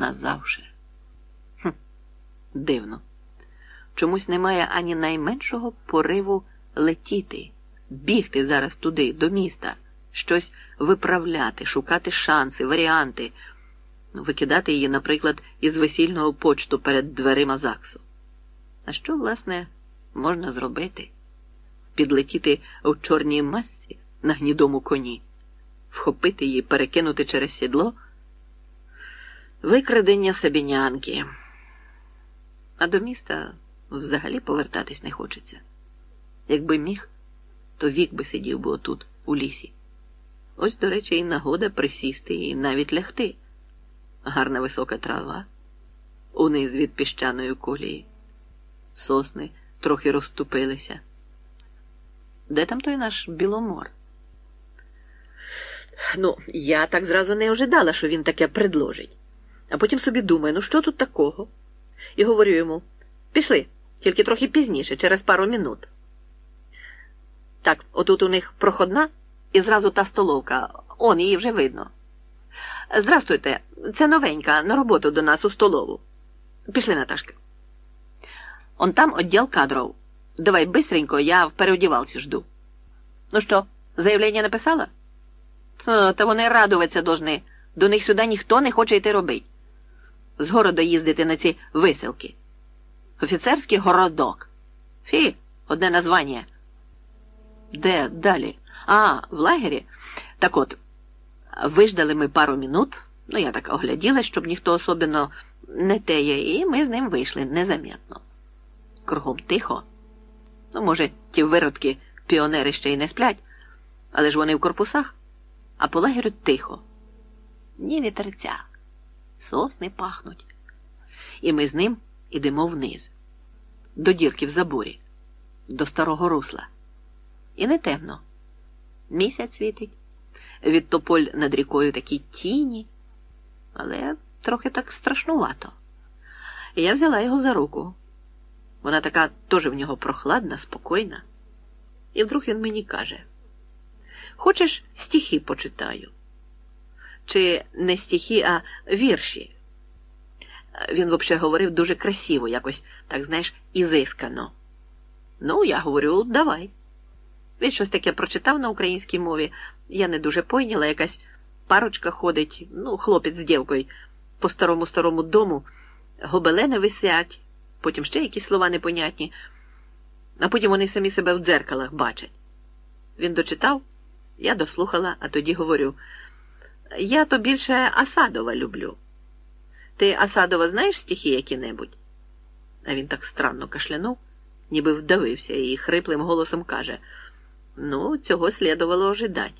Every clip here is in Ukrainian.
назавше. Хм, Дивно. Чомусь немає ані найменшого пориву летіти, бігти зараз туди, до міста, щось виправляти, шукати шанси, варіанти, викидати її, наприклад, із весільного почту перед дверима ЗАГСу. А що, власне, можна зробити? Підлетіти в чорній масці на гнідому коні, вхопити її, перекинути через сідло, викрадення сабінянки. А до міста взагалі повертатись не хочеться. Якби міг, то вік би сидів би отут, у лісі. Ось, до речі, і нагода присісти і навіть лягти. Гарна висока трава, униз від піщаної колії, сосни трохи розступилися. Де там той наш біломор? Ну, я так зразу не ожидала, що він таке предложить. А потім собі думаю, ну що тут такого? І говорю йому: пішли, тільки трохи пізніше, через пару минут. Так, отут у них проходна і зразу та столовка. Он її вже видно. Здрастуйте, це новенька на роботу до нас у столову. Пішли, Наташка. Он там відділ кадров. Давай бистренько, я в переодівалці жду. Ну що, заявлення написала? Та вони радуватися должны. До них сюди ніхто не хоче йти робити. З города їздити на ці виселки. Офіцерський городок. Фі, одне названня. Де далі? А, в лагері? Так от, виждали ми пару минут, ну я так огляділась, щоб ніхто особливо не теє, і ми з ним вийшли незамітно. Кругом тихо. Ну, може, ті виродки піонери ще й не сплять, але ж вони в корпусах, а по лагерю тихо. Ні вітерця, сосни пахнуть. І ми з ним ідемо вниз, до дірки в заборі, до старого русла. І не темно. Місяць світить, від тополь над рікою такі тіні, але трохи так страшнувато. Я взяла його за руку. Вона така теж в нього прохладна, спокійна. І вдруг він мені каже: Хочеш, стихи почитаю? Чи не стихи, а вірші? Він взагалі говорив дуже красиво, якось, так знаєш, ізискано. Ну, я говорю, давай. Він щось таке прочитав на українській мові. Я не дуже пойняла, якась парочка ходить, ну, хлопець з дівкою, по старому старому дому, гобелени висять, потім ще якісь слова непонятні, а потім вони самі себе в дзеркалах бачать. Він дочитав, я дослухала, а тоді говорю: я то більше Асадова люблю. Ти Асадова знаєш стихи які-небудь? А він так странно кашлянув, ніби вдавився і хриплим голосом каже. Ну, цього слідувало ожидати.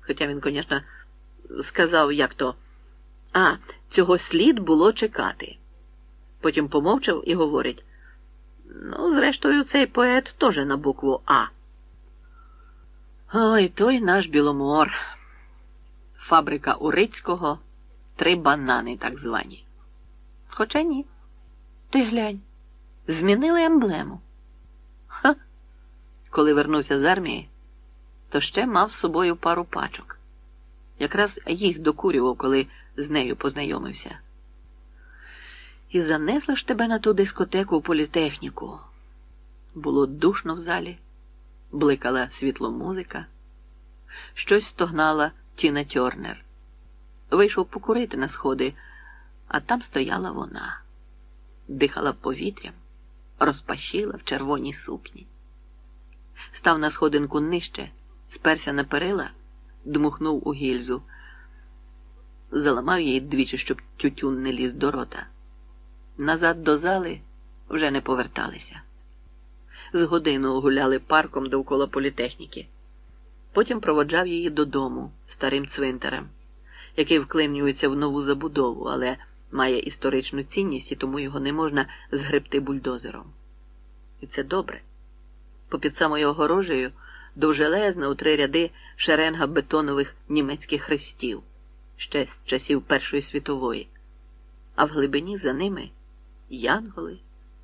Хоча він, звісно, сказав, як то, а, цього слід було чекати. Потім помовчав і говорить: ну, зрештою, цей поет теж на букву А. Ой, той наш Біломор. Фабрика Урицького, три банани так звані. Хоча ні. Ти глянь, змінили емблему. Ха! Коли вернувся з армії, то ще мав з собою пару пачок. Якраз їх докурював, коли з нею познайомився. І занесла ж тебе на ту дискотеку в політехніку. Було душно в залі, бликала світло музика, щось стогнала Тіна Тьорнер. Вийшов покурити на сходи, а там стояла вона, дихала повітрям, розпашіла в червоній сукні став на сходинку нижче, сперся на перила, дмухнув у гільзу, заламав її двічі, щоб тютюн не ліз до рота. Назад до зали вже не поверталися. З годину гуляли парком довкола політехніки. Потім проводжав її додому старим цвинтарем, який вклинюється в нову забудову, але має історичну цінність і тому його не можна згребти бульдозером. І це добре. Попід самою огорожею довжелезна у три ряди шеренга бетонових німецьких хрестів ще з часів Першої світової, а в глибині за ними янголи,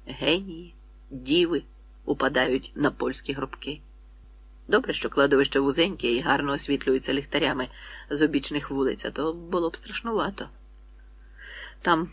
генії, діви упадають на польські гробки. Добре, що кладовище вузеньке і гарно освітлюється ліхтарями з обічних вулиць, а то було б страшнувато. Там